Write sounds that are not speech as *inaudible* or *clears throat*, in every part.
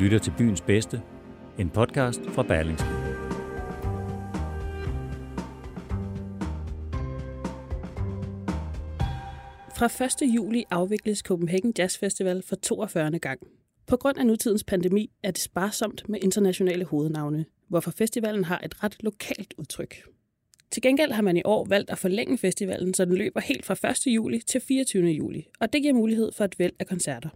lytter til Byens Bedste, en podcast fra Berlingske. Fra 1. juli afvikles Copenhagen Jazz Festival for 42. gang. På grund af nutidens pandemi er det sparsomt med internationale hovednavne, hvorfor festivalen har et ret lokalt udtryk. Til gengæld har man i år valgt at forlænge festivalen, så den løber helt fra 1. juli til 24. juli, og det giver mulighed for et væld af koncerter.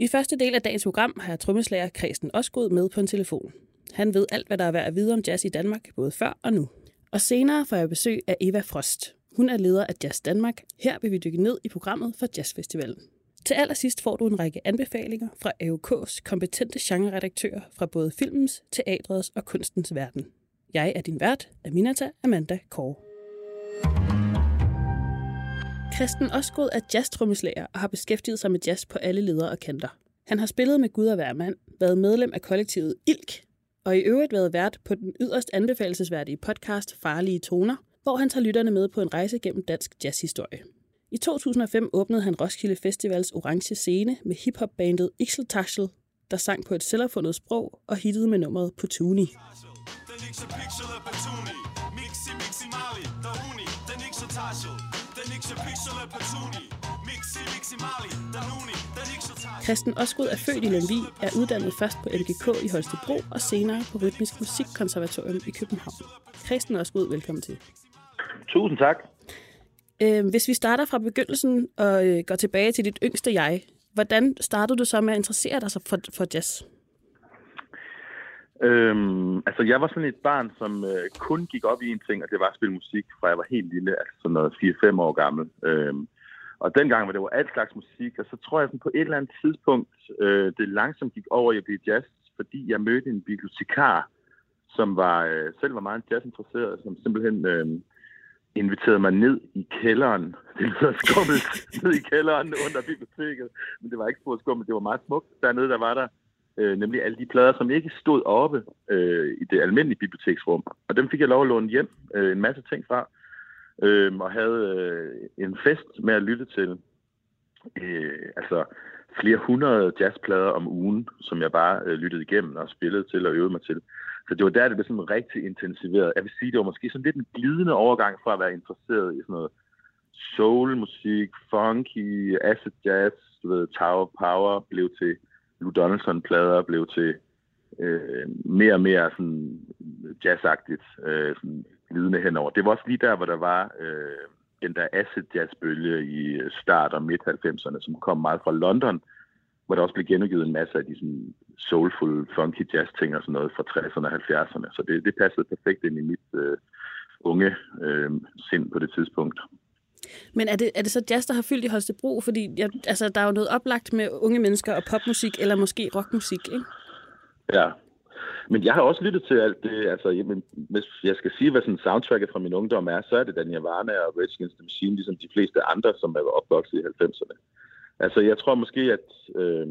I første del af dagens program har jeg trommeslager Kristen Osgod med på en telefon. Han ved alt, hvad der er værd at vide om jazz i Danmark, både før og nu. Og senere får jeg besøg af Eva Frost. Hun er leder af Jazz Danmark. Her vil vi dykke ned i programmet for Jazzfestivalen. Til allersidst får du en række anbefalinger fra AUK's kompetente genreredaktører fra både filmens, teatrets og kunstens verden. Jeg er din vært, Aminata Amanda Kåre. Kristen Osgood er jazztrommeslager og har beskæftiget sig med jazz på alle ledere og kanter. Han har spillet med Gud og hver mand, været medlem af kollektivet ILK, og i øvrigt været vært på den yderst anbefalesværdige podcast Farlige Toner, hvor han tager lytterne med på en rejse gennem dansk jazzhistorie. I 2005 åbnede han Roskilde Festivals orange scene med hiphopbandet Ixeltachel, der sang på et selvopfundet sprog og hittede med nummeret Putuni. Den ikke så pixel pixel Mixi, mixi, mali, tarsel Christen Osgod er født i Lemvig, er uddannet først på MGK i Holstebro og senere på Rytmisk Musikkonservatorium i København. Christen Osgod, velkommen til. Tusind tak. Øh, hvis vi starter fra begyndelsen og øh, går tilbage til dit yngste jeg, hvordan startede du så med at interessere dig for, for jazz? Øhm, altså, jeg var sådan et barn, som øh, kun gik op i en ting, og det var at spille musik, fra jeg var helt lille, altså sådan noget 4-5 år gammel. Øhm, og dengang var det jo alt slags musik, og så tror jeg sådan på et eller andet tidspunkt, øh, det langsomt gik over i at blive jazz, fordi jeg mødte en bibliotekar, som var øh, selv var meget jazzinteresseret, som simpelthen øh, inviterede mig ned i kælderen. *laughs* Det lyder skummelt, ned i kælderen under biblioteket, men det var ikke så skummelt, det var meget smukt. Dernede der var der øh, nemlig alle de plader, som ikke stod oppe øh, i det almindelige biblioteksrum. Og dem fik jeg lov at låne hjem, øh, en masse ting fra, øh, og havde øh, en fest med at lytte til øh, altså flere hundrede jazzplader om ugen, som jeg bare øh, lyttede igennem og spillede til og øvede mig til. Så det var der, det blev sådan rigtig intensiveret. Jeg vil sige, det var måske sådan lidt en glidende overgang fra at være interesseret i sådan noget soulmusik, funky, acid jazz, du ved, Tower Power, blev til Lou Donaldson-plader, blev til øh, mere og mere sådan jazzagtigt, øh, sådan glidende henover. Det var også lige der, hvor der var øh, den der acid jazzbølge i øh, start- og midt-90'erne, som kom meget fra London, hvor der også blev genudgivet en masse af de sådan soulful, funky jazz-ting og sådan noget fra 60'erne og 70'erne. Så det, det passede perfekt ind i mit øh, unge øh, sind på det tidspunkt. Men er det, er det så jazz, der har fyldt i Holstebro? Fordi jeg, altså, der er jo noget oplagt med unge mennesker og popmusik, eller måske rockmusik, ikke? Ja, men jeg har også lyttet til alt det. Altså, jamen, hvis jeg skal sige, hvad sådan soundtracket fra min ungdom er, så er det Daniel Varna og Rage Against the Machine, ligesom de fleste andre, som er opvokset i 90'erne. Altså, jeg tror måske, at... Øh,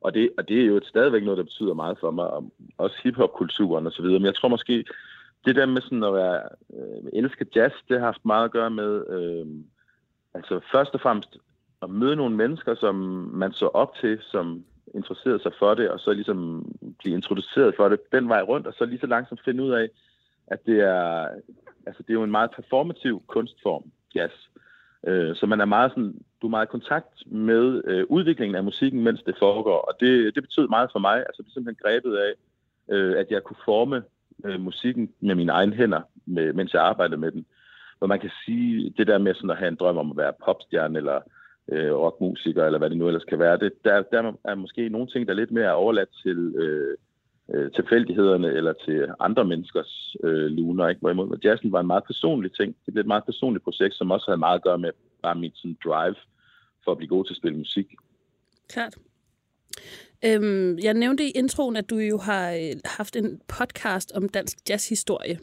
og det, og det er jo stadigvæk noget, der betyder meget for mig, og også hiphop-kulturen og så videre. Men jeg tror måske, det der med sådan at være, øh, elske jazz, det har haft meget at gøre med, øh, altså først og fremmest at møde nogle mennesker, som man så op til, som interesserede sig for det, og så ligesom blive introduceret for det den vej rundt, og så lige så langsomt finde ud af, at det er, altså det er jo en meget performativ kunstform, jazz. Øh, så man er meget sådan, du er meget i kontakt med øh, udviklingen af musikken, mens det foregår, og det, det betød meget for mig, altså det er simpelthen grebet af, øh, at jeg kunne forme øh, musikken med mine egne hænder, med, mens jeg arbejdede med den. Hvor man kan sige, det der med sådan at have en drøm om at være popstjerne, eller øh, rockmusiker, eller hvad det nu ellers kan være, det, der, der er måske nogle ting, der er lidt mere overladt til øh, øh, tilfældighederne eller til andre menneskers øh, luner. Ikke? Hvorimod jazzen var en meget personlig ting. Det blev et meget personligt projekt, som også havde meget at gøre med bare mit sådan, drive for at blive god til at spille musik. Klart. Øhm, jeg nævnte i introen, at du jo har øh, haft en podcast om dansk jazzhistorie.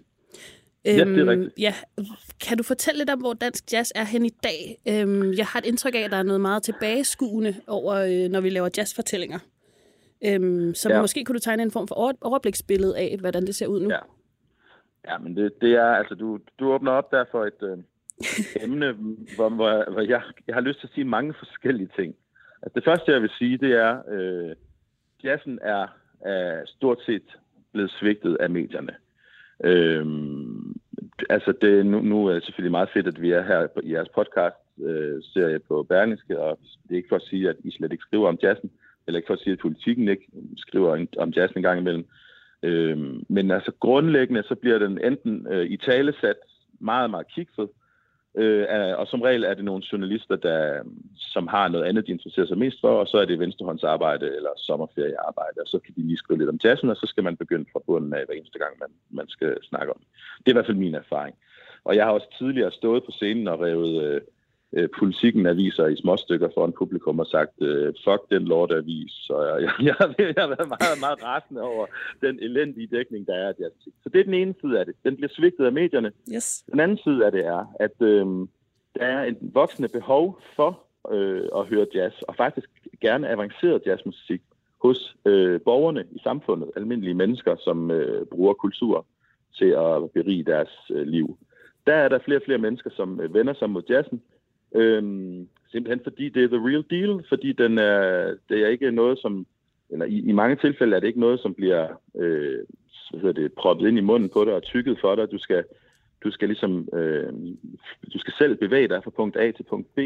Ja, det er Øhm, rigtigt. Ja, kan du fortælle lidt om, hvor dansk jazz er hen i dag? Øhm, jeg har et indtryk af, at der er noget meget tilbageskuende over, øh, når vi laver jazzfortællinger. Øhm, så Ja. måske kunne du tegne en form for over- overbliksbillede af, hvordan det ser ud nu. Ja. Ja, men det, det er, altså, du, du åbner op der for et øh, *laughs* emne, hvor, hvor, hvor jeg, jeg har lyst til at sige mange forskellige ting. Altså, det første, jeg vil sige, det er, øh, jazzen er, er stort set blevet svigtet af medierne. Øhm, altså, det, nu, nu er det selvfølgelig meget fedt, at vi er her på, i jeres podcast-serie øh, på Berlingske, og det er ikke for at sige, at I slet ikke skriver om jazzen, eller ikke for at sige, at politikken ikke skriver en- om jazzen en gang imellem. Øh, men altså grundlæggende, så bliver den enten øh, i talesat meget, meget kikset, øh, Øh, og som regel er det nogle journalister, der, som har noget andet, de interesserer sig mest for, og så er det venstrehåndsarbejde eller sommerferiearbejde, og så kan de lige skrive lidt om jazzen, og så skal man begynde fra bunden af hver eneste gang, man, man skal snakke om det. Det er i hvert fald min erfaring. Og jeg har også tidligere stået på scenen og revet øh, øh, politikken aviser i småstykker foran publikum og sagt, øh, fuck den lorteavis. Så *laughs* jeg, jeg, jeg, har- jeg har været meget, meget rasende over den elendige dækning, der er af jazz. Så det er den ene side af det. Den bliver svigtet af medierne. Yes. Den anden side af det er, at øh, der er et voksende behov for øh, at høre jazz, og faktisk gerne avanceret jazzmusik hos øh, borgerne i samfundet, almindelige mennesker, som øh, bruger kultur til at berige deres øh, liv. Der er der flere og flere mennesker, som øh, vender sig mod jazzen, øhm, simpelthen fordi det er the real deal, fordi den er, det er ikke noget, som, eller i, i mange tilfælde er det ikke noget, som bliver øh, hvad hedder det, proppet ind i munden på dig og tykket for dig. Du skal, du skal ligesom, øh, du skal selv bevæge dig fra punkt A til punkt B.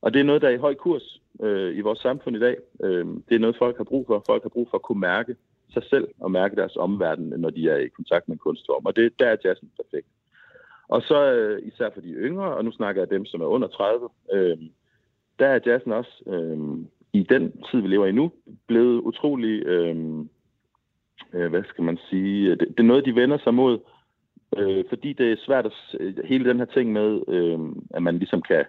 Og det er noget, der er i høj kurs øh, i vores samfund i dag. Øh, det er noget, folk har brug for. Folk har brug for at kunne mærke sig selv og mærke deres omverden, når de er i kontakt med kunstform. Og det, der er jazzen perfekt. Og så øh, især for de yngre, og nu snakker jeg dem, som er under 30, øh, der er jazzen også øh, i den tid, vi lever i nu, blevet utrolig, øh, øh, hvad skal man sige, det, det er noget, de vender sig mod, øh, fordi det er svært at, øh, hele den her ting med, øh, at man ligesom kan,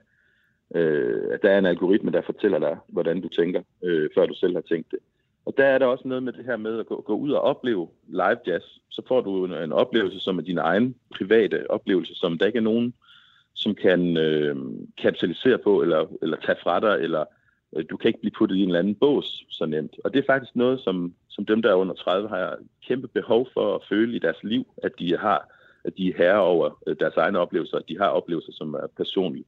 øh, at der er en algoritme, der fortæller dig, hvordan du tænker, øh, før du selv har tænkt det. Og der er der også noget med det her med at gå, gå ud og opleve live jazz. Så får du en, en oplevelse, som er din egen private oplevelse, som der ikke er nogen, som kan øh, kapitalisere på, eller, eller tage fra dig, eller øh, du kan ikke blive puttet i en eller anden bås så nemt. Og det er faktisk noget, som, som dem, der er under 30, har kæmpe behov for at føle i deres liv, at de har at de er herre over øh, deres egne oplevelser, at de har oplevelser, som er personlige.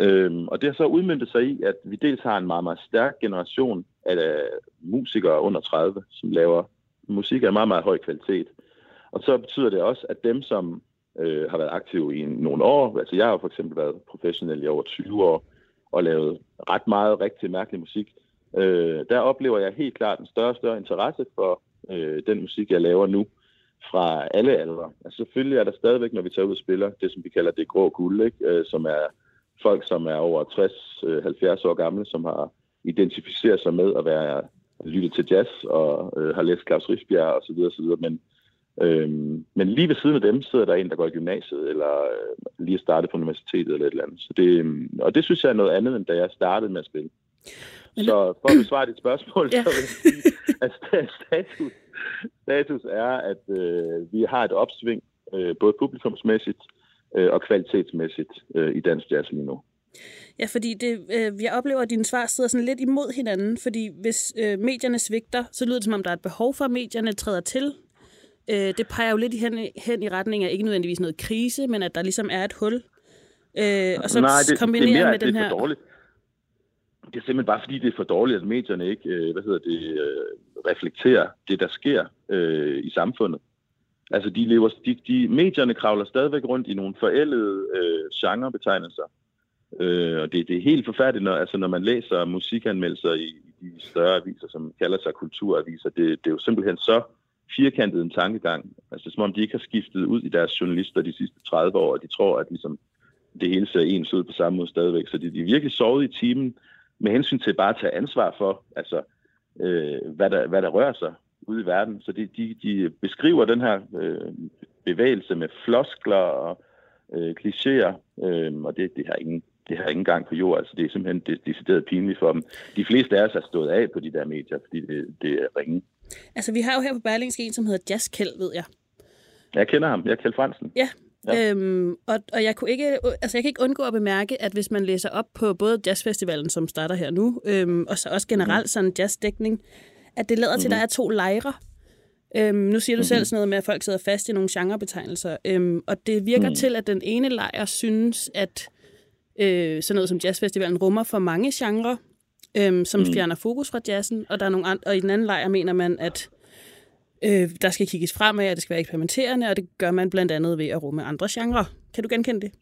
Øhm, og det har så udmyndtet sig i, at vi dels har en meget, meget stærk generation af uh, musikere under 30, som laver musik af meget, meget høj kvalitet. Og så betyder det også, at dem, som øh, har været aktive i nogle år, altså jeg har for eksempel været professionel i over 20 år, og lavet ret meget rigtig mærkelig musik, øh, der oplever jeg helt klart en større og større interesse for øh, den musik, jeg laver nu, fra alle aldre. Altså selvfølgelig er der stadigvæk, når vi tager ud og spiller, det som vi kalder det grå guld, ikke? Øh, som er folk, som er over 60-70 år gamle, som har identificeret sig med at være lyttet til jazz og øh, har læst Claus Riffbjerg osv. osv. Men, øh, men lige ved siden af dem sidder der en, der går i gymnasiet, eller øh, lige er startet på universitetet eller et eller andet. Så det, øh, og det synes jeg er noget andet, end da jeg startede med at spille. Men- Så for at besvare dit spørgsmål, Ja. så vil jeg sige, at sta- status, status er, at øh, vi har et opsving, øh, både publikumsmæssigt øh, og kvalitetsmæssigt øh, i dansk jazz lige nu. Ja, fordi det, øh, jeg oplever, at dine svar sidder sådan lidt imod hinanden, fordi hvis øh, medierne svigter, så lyder det som om, der er et behov for, at medierne træder til. Øh, det peger jo lidt hen, i- hen i retning af ikke nødvendigvis noget krise, men at der ligesom er et hul. Øh, og så Nej, det, det kombineret er mere, med den det er her... for dårligt. Det er simpelthen bare fordi, det er for dårligt, at medierne ikke øh, hvad hedder det, øh, reflekterer det, der sker øh, i samfundet. Altså, de lever, de, de, medierne kravler stadigvæk rundt i nogle forældede øh, genrebetegnelser. Øh, og det, det er helt forfærdeligt, når, altså, når man læser musikanmeldelser i, i de større aviser, som kalder sig kulturaviser. Det, det er jo simpelthen så firkantet en tankegang. Altså, som om de ikke har skiftet ud i deres journalister de sidste 30 år, og de tror, at ligesom, det hele ser ens ud på samme måde stadigvæk. Så de, de er virkelig sovet i timen med hensyn til bare at tage ansvar for, altså, øh, hvad, der, hvad der rører sig ude i verden. Så de, de, de beskriver den her øh, bevægelse med floskler og øh, klichéer, øh, og det, det har ingen det har ingen gang på jord. Altså, det er simpelthen det, decideret pinligt for dem. De fleste af os har stået af på de der medier, fordi det, det er ringe. Altså, vi har jo her på Berlingske en, som hedder Jazzkjeld, ved jeg. Jeg kender ham. Jeg er Kjeld Fransen. Ja, Ja. Øhm, og, og jeg kunne ikke, altså jeg kan ikke undgå at bemærke, at hvis man læser op på både jazzfestivalen, som starter her nu, øhm, og så også generelt sådan jazzdækning, at det lader mm. til, at der er to lejre. Øhm, nu siger du mm. selv sådan noget med, at folk sidder fast i nogle genrebetegnelser, øhm, og det virker mm. til, at den ene lejr synes, at øh, sådan noget som jazzfestivalen rummer for mange genrer, øhm, som mm. fjerner fokus fra jazzen, og, der er nogle andre, og i den anden lejr mener man, at øh, der skal kigges fremad, og det skal være eksperimenterende, og det gør man blandt andet ved at rumme andre genrer. Kan du genkende det?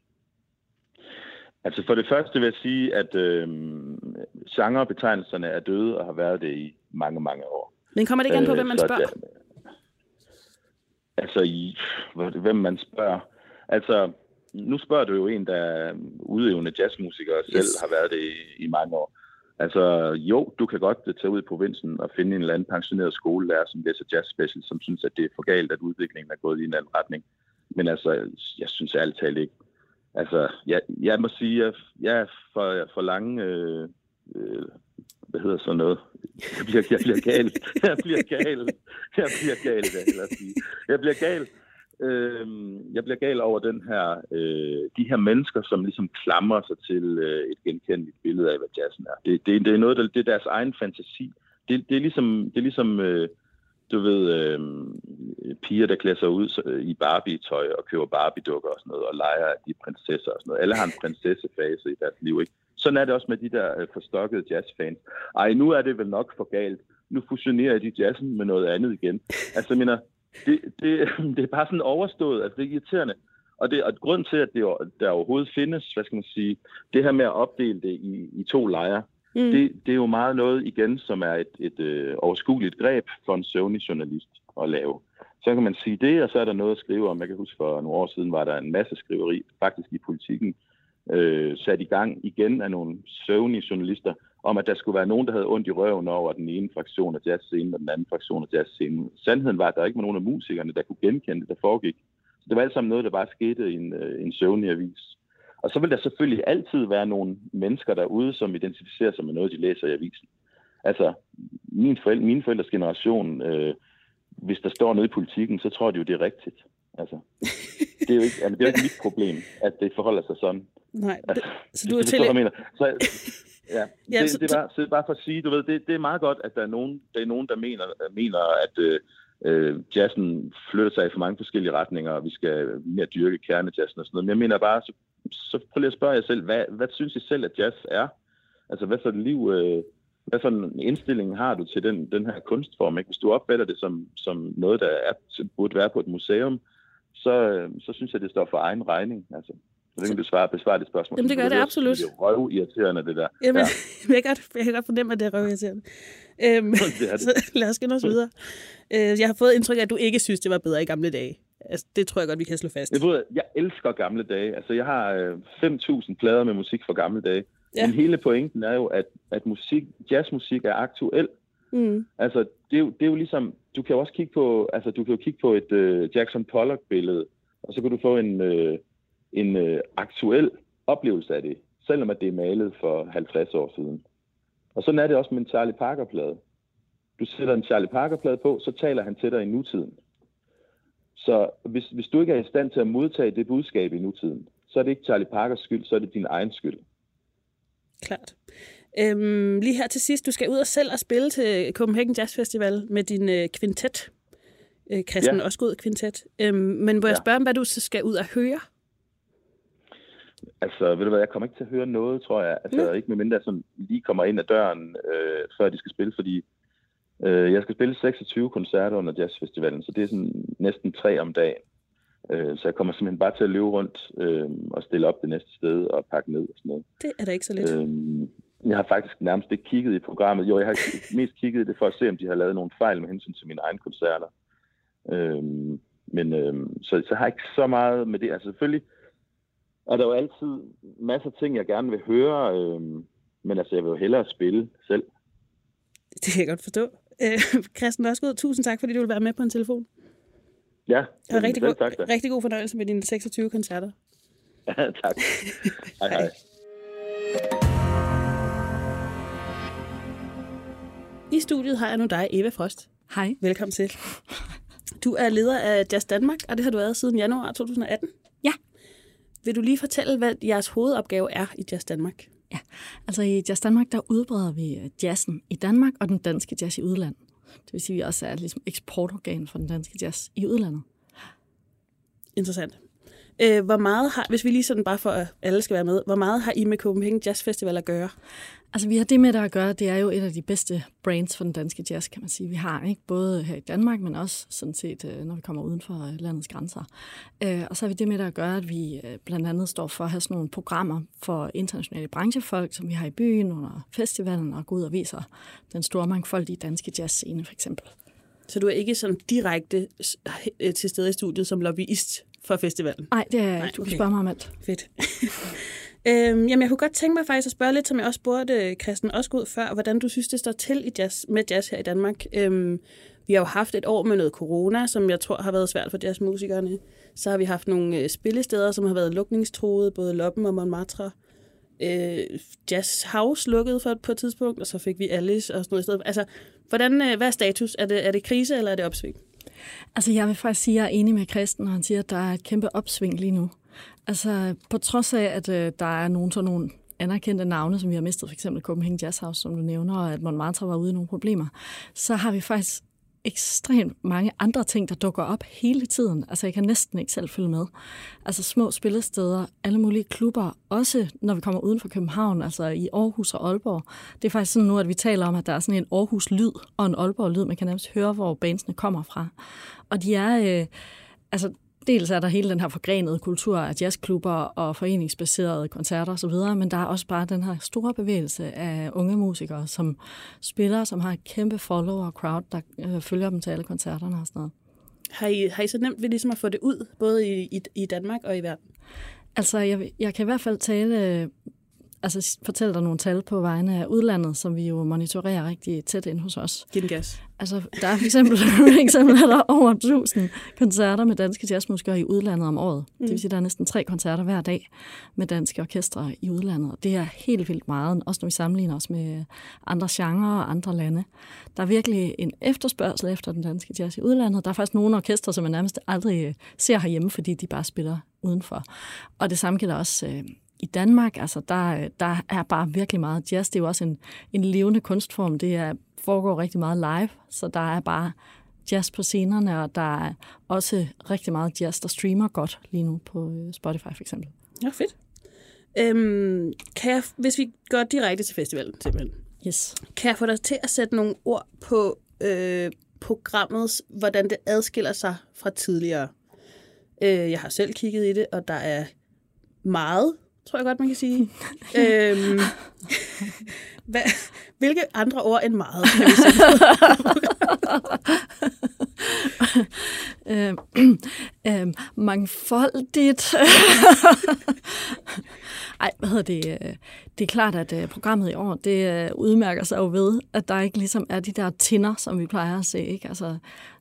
Altså for det første vil jeg sige, at øh, genrebetegnelserne er døde og har været det i mange, mange år. Men kommer det igen på, øh, hvem man spørger? Det, altså, i, hvem man spørger. Altså, nu spørger du jo en, der er udøvende jazzmusiker og selv yes. har været det i, i mange år. Altså, jo, du kan godt tage ud i provinsen og finde en eller anden pensioneret skolelærer, som læser jazz special, som synes, at det er for galt, at udviklingen er gået i en anden retning. Men altså, jeg synes ærligt talt ikke. Altså, jeg, jeg må sige, at jeg er for, for lange... Øh, øh, hvad hedder sådan noget? Jeg bliver, jeg bliver gal. *laughs* Jeg bliver gal. Jeg bliver gal, vil jeg sige. Jeg bliver gal øh, jeg bliver gal over den her, øh, de her mennesker, som ligesom klamrer sig til øh, et genkendeligt billede af, hvad jazzen er. Det, det, det er noget, der, det er deres egen fantasi. Det, det er ligesom, det er ligesom øh, du ved, øh, piger, der klæder sig ud øh, i Barbie-tøj og køber Barbie-dukker og sådan noget, og leger af de prinsesser og sådan noget. Alle har en *laughs* prinsessefase i deres liv, ikke? Sådan er det også med de der øh, forstokkede jazzfans. Ej, nu er det vel nok for galt. Nu fusionerer de jazzen med noget andet igen. Altså, jeg mener, det, det, *laughs* det er bare sådan overstået, at det er irriterende. Og, det, og grund til, at det, der overhovedet findes, hvad skal man sige, det her med at opdele det i, i to lejre, mm. det, det er jo meget noget igen, som er et, et øh, overskueligt greb for en søvnig journalist at lave. Så kan man sige det, og så er der noget at skrive om. Jeg kan huske, for nogle år siden var der en masse skriveri, faktisk i politikken, øh, sat i gang igen af nogle søvnige journalister, om at der skulle være nogen, der havde ondt i røven over den ene fraktion af jazzscenen og den anden fraktion af jazzscenen. Sandheden var, at der ikke var nogen af musikerne, der kunne genkende det, der foregik. Så det var alt sammen noget, der bare skete i en, øh, en søvnig avis. Og så vil der selvfølgelig altid være nogle mennesker derude, som identificerer sig med noget, de læser i avisen. Altså, min forældre, mine forældres generation, øh, hvis der står noget i politikken, så tror de jo, det er rigtigt. Altså, *laughs* det er jo ikke, altså, det er jo ikke mit problem, at det forholder sig sådan. Nej, altså, så du er til... Så, *laughs* ja, ja det, så, det, er bare, så det er bare for at sige, du ved, det, det er meget godt, at der er nogen, der, er nogen, der mener, mener at øh, øh, jazzen flytter sig i for mange forskellige retninger, og vi skal mere dyrke kernejazzen og sådan noget. Men jeg mener bare, så, så prøv lige at spørge jer selv, hvad, hvad synes I selv, at jazz er? Altså, hvad for et liv... Øh, hvad for en indstilling har du til den, den her kunstform? Ikke? Hvis du opfatter det som, som noget, der er, burde være på et museum, så, så synes jeg, det står for egen regning. Altså. Så det kan du svare, besvare det spørgsmål. Jamen, det gør det, det absolut. Det er røvirriterende, det der. Jamen, ja. *laughs* jeg, kan godt, jeg kan godt fornemme, at det er røvirriterende. Øhm, *laughs* det er det. *laughs* Så lad os skynde os videre. Øh, jeg har fået indtryk af, at du ikke synes, det var bedre i gamle dage. Altså, det tror jeg godt, vi kan slå fast. Jeg, ved, jeg elsker gamle dage. Altså, jeg har øh, 5.000 plader med musik fra gamle dage. Ja. Men hele pointen er jo, at, at musik, jazzmusik er aktuel. Mm. Altså, det er, jo, det er jo ligesom, du kan jo også kigge på, altså, du kan jo kigge på et uh, Jackson Pollock-billede, og så kan du få en, uh, en uh, aktuel oplevelse af det, selvom at det er malet for 50 år siden. Og sådan er det også med en Charlie Parker-plade. Du sætter en Charlie Parker-plade på, så taler han til dig i nutiden. Så hvis, hvis du ikke er i stand til at modtage det budskab i nutiden, så er det ikke Charlie Parkers skyld, så er det din egen skyld. Klart. Øhm, lige her til sidst, du skal ud og selv og spille til Copenhagen Jazz Festival med din øh, kvintet. Øh, Christian ja. også ud kvintet. Øhm, men må jeg ja. spørge om, hvad du så skal ud og høre? Altså, ved du hvad, jeg kommer ikke til at høre noget, tror jeg. Altså, mm. ikke med mindre jeg sådan lige kommer ind ad døren, øh, før de skal spille, fordi øh, jeg skal spille 26 koncerter under jazzfestivalen, så det er sådan næsten tre om dagen. Øh, så jeg kommer simpelthen bare til at løbe rundt øh, og stille op det næste sted og pakke ned og sådan noget. Det er da ikke så let. Øh, jeg har faktisk nærmest ikke kigget i programmet. Jo, jeg har *laughs* mest kigget i det for at se, om de har lavet nogle fejl med hensyn til mine egne koncerter. Øh, men øh, så, så har jeg ikke så meget med det. Altså selvfølgelig er der jo altid masser af ting, jeg gerne vil høre, øh, men altså jeg vil jo hellere spille selv. Det kan jeg godt forstå. Øh, Christian Osgaard, tusind tak, fordi du vil være med på en telefon. Ja, Og rigtig, god, tak da. rigtig god fornøjelse med dine 26 koncerter. Ja, *laughs* tak. Hej, hej. I studiet har jeg nu dig, Eva Frost. Hej. Velkommen til. Du er leder af Jazz Danmark, og det har du været siden januar 2018. Ja. Vil du lige fortælle, hvad jeres hovedopgave er i Jazz Danmark? Ja, altså i Jazz Danmark, der udbreder vi øh, jazzen i Danmark og den danske jazz i udlandet. Det vil sige, at vi også er ligesom eksportorgan for den danske jazz i udlandet. Interessant. Øh, hvor meget har, hvis vi lige sådan bare for at alle skal være med, hvor meget har I med Copenhagen Jazz Festival at gøre? Altså vi har det med der at gøre, det er jo et af de bedste brands for den danske jazz, kan man sige. Vi har ikke både her i Danmark, men også sådan set, øh, når vi kommer uden for øh, landets grænser. Øh, og så har vi det med der at gøre, at vi blandt andet står for at have sådan nogle programmer for internationale branchefolk, som vi har i byen under festivalen, og går ud og viser den store mangfoldige danske jazzscene for eksempel. Så du er ikke sådan direkte øh, til stede i studiet som lobbyist for festivalen? Nej, det er Nej. Du okay. kan spørge mig om alt. Fedt. *laughs* øhm, jamen, jeg kunne godt tænke mig faktisk at spørge lidt, som jeg også spurgte Christian Osgaard før, hvordan du synes, det står til i jazz, med jazz her i Danmark. Øhm, vi har jo haft et år med noget corona, som jeg tror har været svært for jazzmusikerne. Så har vi haft nogle øh, spillesteder, som har været lukningstruede, både Loppen og Montmartre. Øh, jazz House lukkede for, på et tidspunkt, og så fik vi Alice og sådan noget i stedet. Altså, hvordan, øh, hvad er status? Er det, er det krise, eller er det opsving? Altså, jeg vil faktisk sige, at jeg er enig med Christen, når han siger, at der er et kæmpe opsving lige nu. Altså, på trods af, at øh, der er nogle sådan nogle anerkendte navne, som vi har mistet, for eksempel Copenhagen Jazz House, som du nævner, og at Montmartre var ude i nogle problemer, så har vi faktisk ekstremt mange andre ting, der dukker op hele tiden. Altså, jeg kan næsten ikke selv følge med. Altså, små spillesteder, alle mulige klubber, også når vi kommer uden for København, altså i Aarhus og Aalborg. Det er faktisk sådan nu, at vi taler om, at der er sådan en Aarhus-lyd og en Aalborg-lyd. Man kan nærmest høre, hvor bandsene kommer fra. Og de er... Øh, altså, dels er der hele den her forgrenede kultur af jazzklubber og foreningsbaserede koncerter osv., men der er også bare den her store bevægelse af unge musikere, som spiller, som har et kæmpe follower crowd, der øh, følger dem til alle koncerterne og sådan noget. Har I, har I så nemt ved ligesom at få det ud, både i, i, i Danmark og i verden? Altså, jeg, jeg kan i hvert fald tale, altså fortælle dig nogle tal på vegne af udlandet, som vi jo monitorerer rigtig tæt ind hos os. Giv den gas. Altså, der er for eksempel, *laughs* for eksempel er der over 1000 koncerter med danske jazzmusikere i udlandet om året. Mm. Det vil sige, at der er næsten tre koncerter hver dag med danske orkestre i udlandet. Det er helt vildt meget, også når vi sammenligner os med andre genrer og andre lande. Der er virkelig en efterspørgsel efter den danske jazz i udlandet. Der er faktisk nogle orkestre, som man nærmest aldrig øh, ser herhjemme, fordi de bare spiller udenfor. Og det samme gælder også øh, i Danmark, altså der, der er bare virkelig meget jazz. Det er jo også en, en levende kunstform. Det er, foregår rigtig meget live, så der er bare jazz på scenerne, og der er også rigtig meget jazz, der streamer godt lige nu på øh, Spotify for eksempel. Ja, fedt. Øhm, kan jeg, hvis vi går direkte til festivalen, simpelthen, Yes. kan jeg få dig til at sætte nogle ord på øh, programmet, hvordan det adskiller sig fra tidligere? Øh, jeg har selv kigget i det, og der er meget, tror jeg godt, man kan sige. *laughs* øhm, hvad, hvilke andre ord end meget? Kan vi sige? Øh, *laughs* øh, *clears throat* mangfoldigt. *laughs* Ej, hvad hedder det? Det er klart, at øh, programmet i år, det øh, udmærker sig jo ved, at der ikke ligesom er de der tinder, som vi plejer at se. Ikke? Altså,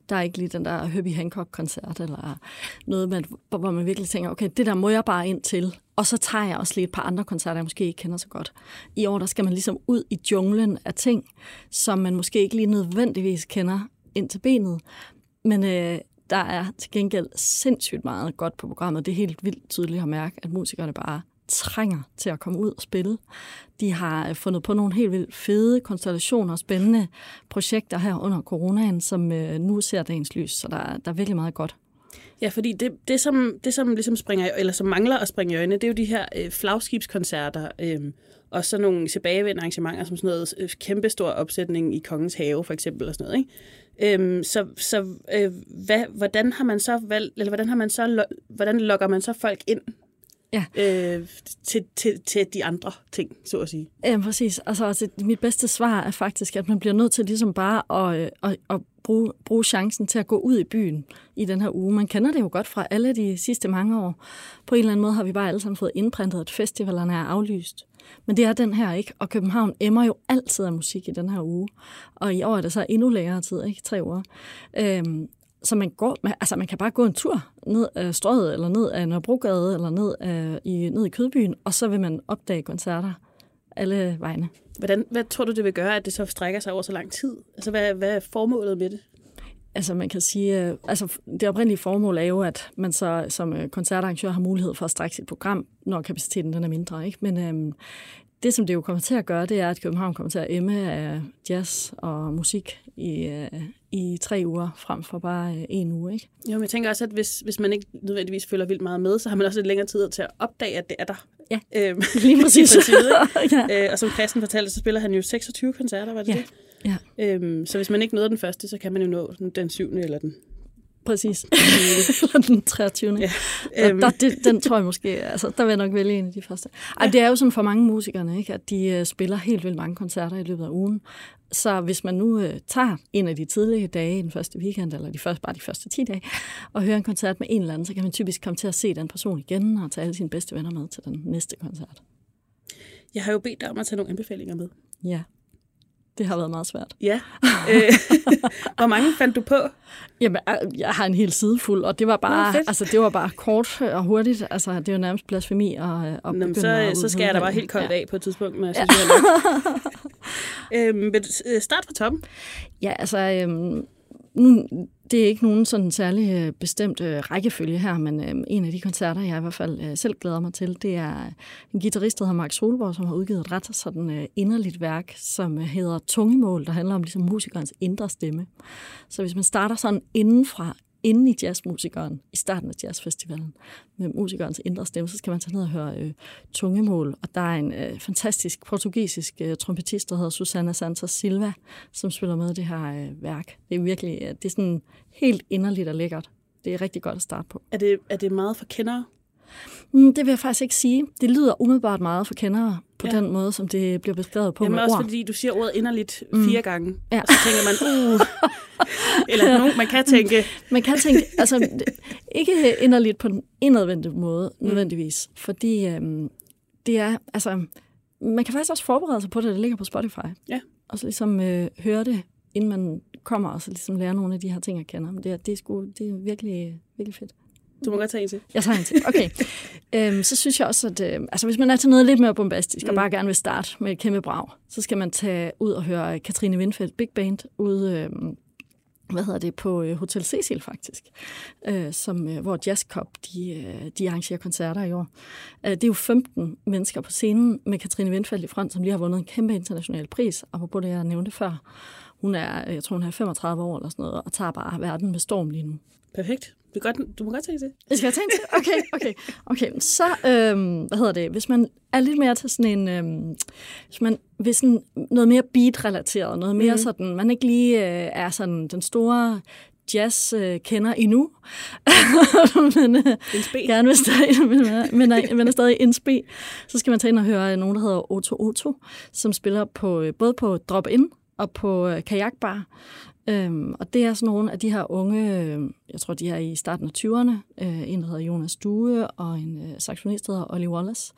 der er ikke lige den der Herbie Hancock-koncert, eller noget, hvor hvor man virkelig tænker, okay, det der må jeg bare ind til. Og så tager jeg også lige et par andre koncerter, jeg måske ikke kender så godt. I år, der skal man ligesom ud i junglen af ting, som man måske ikke lige nødvendigvis kender ind til benet. Men øh, der er til gengæld sindssygt meget godt på programmet. Det er helt vildt tydeligt at mærke, at musikerne bare trænger til at komme ud og spille. De har øh, fundet på nogle helt vildt fede konstellationer og spændende projekter her under coronaen, som øh, nu ser dagens lys, så der, der er virkelig meget godt. Ja, fordi det, det, som, det som ligesom springer, eller som mangler at springe i øjnene, det er jo de her øh, flagskibskoncerter, øh, og så nogle tilbagevendende arrangementer, som sådan noget øh, kæmpestor opsætning i Kongens Have, for eksempel, og sådan noget, ikke? Øhm, så så øh, hvad, hvordan har man så valgt, eller hvordan har man så, lo- hvordan lokker man så folk ind Ja. øh, til, til, til de andre ting, så at sige. Ja, præcis. Altså, altså, mit bedste svar er faktisk, at man bliver nødt til ligesom bare at, øh, at, at bruge, bruge chancen til at gå ud i byen i den her uge. Man kender det jo godt fra alle de sidste mange år. På en eller anden måde har vi bare alle sammen fået indprintet, at festivalerne er aflyst. Men det er den her ikke, og København emmer jo altid af musik i den her uge. Og i år er det så endnu længere tid, ikke? Tre uger. Øhm, så man, går, altså man kan bare gå en tur ned ad strøget, eller ned ad Nørrebrogade, eller ned, ad, i, ned i Kødbyen, og så vil man opdage koncerter alle vegne. Hvordan, hvad tror du, det vil gøre, at det så strækker sig over så lang tid? Altså, hvad, hvad er formålet med det? Altså man kan sige, øh, altså det oprindelige formål er jo, at man så som øh, koncertarrangør har mulighed for at strække sit program, når kapaciteten den er mindre. Ikke? Men øhm, det, som det jo kommer til at gøre, det er, at København kommer til at emme af jazz og musik i, øh, i tre uger, frem for bare øh, en uge. Ikke? Jo, men jeg tænker også, at hvis, hvis man ikke nødvendigvis følger vildt meget med, så har man også lidt længere tid til at opdage, at det er der. Ja, øhm, lige *laughs* præcis. ikke? *laughs* ja. øh, og som Christian fortalte, så spiller han jo 26 koncerter, var det Ja. det? ja, Øhm, så hvis man ikke nåede den første, så kan man jo nå den, den syvende eller den. Præcis. *laughs* Eller den 23. Ja. Ja. Øhm, Der, det, den tror jeg måske, altså, der vil jeg nok vælge en af de første. Ej, det er jo sådan for mange musikerne, ikke, at de uh, spiller helt vildt mange koncerter i løbet af ugen. Så hvis man nu uh, tager en af de tidlige dage den første weekend, eller de første, bare de første 10 dage, og hører en koncert med en eller anden, så kan man typisk komme til at se den person igen, og tage alle sine bedste venner med til den næste koncert. jeg har jo bedt dig om at tage nogle anbefalinger med. Ja, det har været meget svært. Ja. *laughs* øh, *laughs* hvor mange fandt du på? Jamen, jeg- jeg har en hel side fuld, og det var Nå, bare, fedt. altså, det var bare kort og hurtigt. Altså, det var nærmest blasfemi og, og Nå, men begynde så, at så skal jeg da bare helt koldt ja. af på et tidspunkt, men jeg synes, ja. *laughs* øhm, men, øh, start fra toppen. Ja, altså, øhm, nu, det er ikke nogen sådan særlig øh, bestemt øh, rækkefølge her, men øh, en af de koncerter, jeg i hvert fald øh, selv glæder mig til, det er en guitarist, der hedder Mark Solborg, som har udgivet et ret sådan øh, inderligt værk, som øh, hedder Tungemål, der handler om ligesom musikernes indre stemme. Så hvis man starter sådan indenfra, inde i jazzmusikeren, i starten af jazzfestivalen, med musikernes indre stemme, så skal man tage ned og høre øh, tungemål. Og der er en øh, fantastisk portugisisk øh, trompetist, der hedder Susana Santos Silva, som spiller med det her øh, værk. Det er virkelig, øh, det er sådan helt inderligt og lækkert. Det er rigtig godt at starte på. Er det, er det meget for kendere? Mm, det vil jeg faktisk ikke sige. Det lyder umiddelbart meget for kendere på Ja. den måde, som det bliver beskrevet på Jamen med også ord. fordi du siger ordet inderligt mm. fire gange, Ja. og så tænker man, uh, *laughs* eller nogen, man kan tænke, Man kan tænke, altså ikke inderligt på den indadvendte måde, nødvendigvis. Fordi øhm, det er, altså, man kan faktisk også forberede sig på det, det ligger på Spotify. Ja. Og så ligesom øh, høre det, inden man kommer, og så ligesom lære nogle af de her ting at kende. Men det er, det er, sgu, det er virkelig, virkelig fedt. Du må godt tage en til. Jeg tager en til. Okay. øhm, så synes jeg også, at øh, altså, hvis man er til noget lidt mere bombastisk, og Mm. bare gerne vil starte med et kæmpe brag, så skal man tage ud og høre Katrine Windfeldt Big Band ude øh, hvad hedder det, på øh, Hotel Cecil faktisk, øh, som, øh, hvor Jazz Cup, de, øh, de arrangerer koncerter i år. Øh, det er jo 15 mennesker på scenen med Katrine Windfeldt i front, som lige har vundet en kæmpe international pris, apropos det, jeg nævnte før. Hun er, jeg tror, hun er 35 år eller sådan noget, og tager bare verden med storm lige nu. Perfekt. Du, godt, du må godt tage en til. Jeg skal jeg tage en til? Okay, okay. Okay, så, øhm, hvad hedder det, hvis man er lidt mere til sådan en, øhm, hvis man vil sådan noget mere beat-relateret, noget mere mm. sådan, man ikke lige øh, er sådan den store jazz-kender endnu, *laughs* men øh, gerne vil stadig, *laughs* men, er- men, er, men er stadig en spe, så skal man tage ind og høre nogen, der hedder Otto Otto, som spiller på, øh, både på Drop In og på øh, Kajakbar. Øhm, og det er sådan nogle af de her unge, øh, jeg tror, de er i starten af 20'erne, øh, en, der hedder Jonas Due, og en øh, saxofonist, der hedder Ollie Wallace,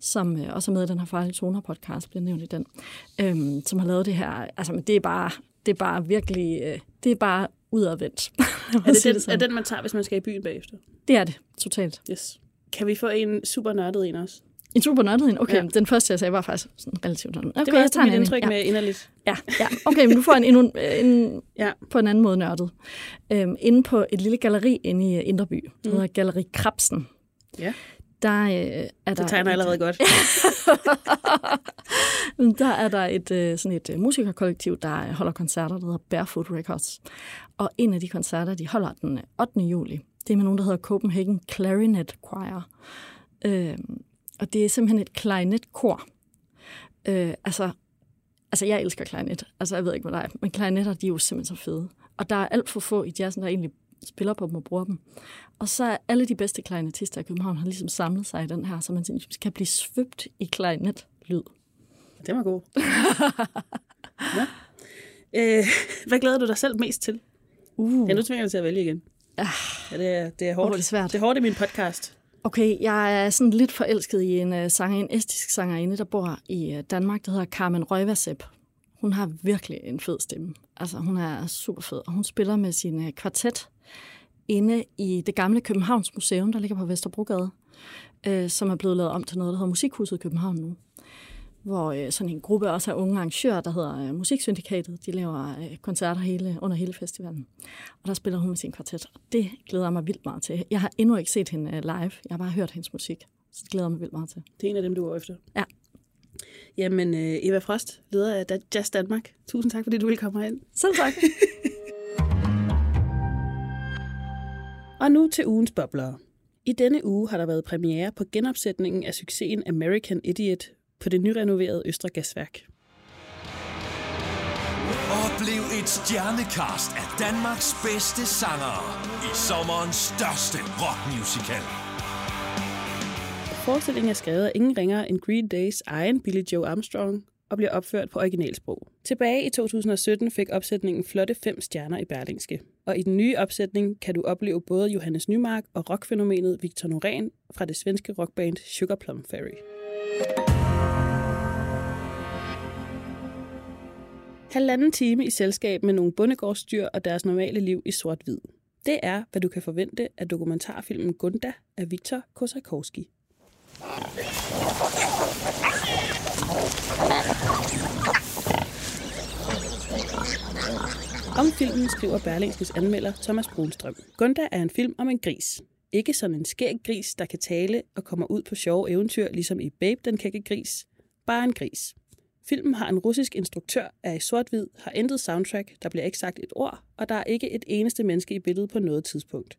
som øh, også er med i den her Farlige Toner podcast, bliver nævnt i den, øhm, som har lavet det her. Altså, men det er bare, det er bare virkelig, øh, det er bare udadvendt. *laughs* Er det, den, er den, man tager, hvis man skal i byen bagefter? det er det, totalt. Yes. Kan vi få en super nørdet en også? En super nørdet en. Okay, Ja. den første, jeg sagde, var faktisk sådan relativt nørdet. Okay, det var jeg også tager mit en indtryk ja. med inderligt. Ja, ja. Okay, men du får en, endnu, en, Ja. på en anden måde nørdet. Øhm, inde på et lille galleri inde i øh, Indreby, der hedder Galleri Krabsen. Ja. Der, øh, er der Det tegner et- allerede godt. *laughs* Der er der et, øh, sådan et øh, musikerkollektiv, der øh, holder koncerter, der hedder Barefoot Records. Og en af de koncerter, de holder den øh, 8. juli, det er med nogen, der hedder Copenhagen Clarinet Choir. Øh, og det er simpelthen et klarinetkor. Øh, altså, altså, jeg elsker klarinet. Altså, jeg ved ikke, hvad der er, men klarinetter, de er jo simpelthen så fede. Og der er alt for få i jazzen, der egentlig spiller på dem og bruger dem. Og så er alle de bedste klarinetister i København har ligesom samlet sig i den her, så man kan blive svøbt i klarinet-lyd. Det var god. *laughs* ja. øh, hvad glæder du dig selv mest til? Uh. Ja, nu tvinger jeg til at vælge igen. Ah. Ja, det er, det er hårdt. Åh, det er svært. Det er hårdt i min podcast. Okay, jeg er sådan lidt forelsket i en uh, sanger, en estisk sangerinde, der bor i uh, Danmark, der hedder Carmen Røvasep. Hun har virkelig en fed stemme. Altså, hun er super fed, og hun spiller med sin uh, kvartet inde i det gamle Københavns Museum, der ligger på Vesterbrogade, uh, som er blevet lavet om til noget, der hedder Musikhuset København nu. Hvor uh, sådan en gruppe også af unge arrangører, der hedder uh, Musiksyndikatet, de laver uh, koncerter hele, under hele festivalen. Og der spiller hun med sin kvartet, og det glæder jeg mig vildt meget til. Jeg har endnu ikke set hende uh, live, jeg har bare hørt hendes musik, så det glæder jeg mig vildt meget til. Det er en af dem, du går efter. Ja. Jamen, øh, Eva Frost, leder af Jazz Danmark. Tusind tak, fordi du ville komme herind. Selv tak. *laughs* Og nu til ugens boblere. I denne uge har der været premiere på genopsætningen af succesen American Idiot på det nyrenoverede Østre Gasværk. Oplev et stjernekast af Danmarks bedste sangere i sommerens største rockmusical. Forestillingen er skrevet af ingen ringere end Green Days egen Billy Joe Armstrong og bliver opført på originalsprog. Tilbage i 2017 fik opsætningen flotte fem stjerner i Berlingske. Og i den nye opsætning kan du opleve både Johannes Nymark og rockfænomenet Victor Norén fra det svenske rockband Sugar Plum Fairy. Halvanden time i selskab med nogle bondegårdsdyr og deres normale liv i sort-hvid. Det er, hvad du kan forvente af dokumentarfilmen Gunda af Viktor Kosakowski. Om filmen skriver Berlingskes anmelder Thomas Brunstrøm. Gunda er en film om en gris. Ikke sådan en skæg gris, der kan tale og kommer ud på sjove eventyr, ligesom i Babe den kække gris. Bare en gris. Filmen har en russisk instruktør, er i sort-hvid, har intet soundtrack, der bliver ikke sagt et ord, og der er ikke et eneste menneske i billedet på noget tidspunkt.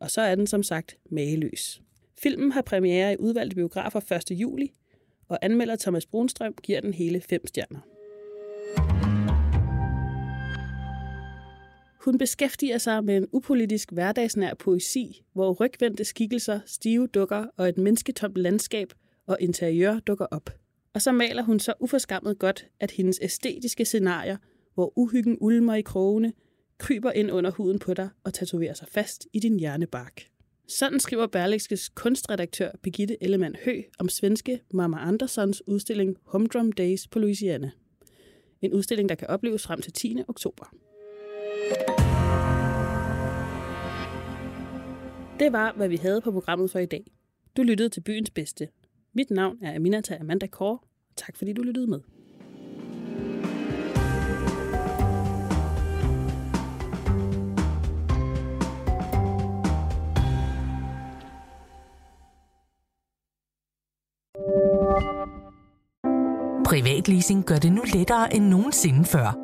Og så er den som sagt mageløs. Filmen har premiere i udvalgte biografer 1. juli, og anmelder Thomas Brunstrøm giver den hele 5 stjerner. Hun beskæftiger sig med en upolitisk hverdagsnær poesi, hvor rygvendte skikkelser, stive dukker og et mennesketomt landskab og interiør dukker op. Og så maler hun så uforskammet godt, at hendes æstetiske scenarier, hvor uhyggen ulmer i krogene, kryber ind under huden på dig og tatoverer sig fast i din hjernebark. Sådan skriver Berlingskes kunstredaktør Birgitte Ellemann Hø om svenske Mama Andersons udstilling Humdrum Days på Louisiana. En udstilling, der kan opleves frem til 10. oktober. Det var, hvad vi havde på programmet for i dag. Du lyttede til Byens Bedste. Mit navn er Aminata Amanda Kåre. Tak fordi du lyttede med. Privatleasing gør det nu lettere end nogensinde før.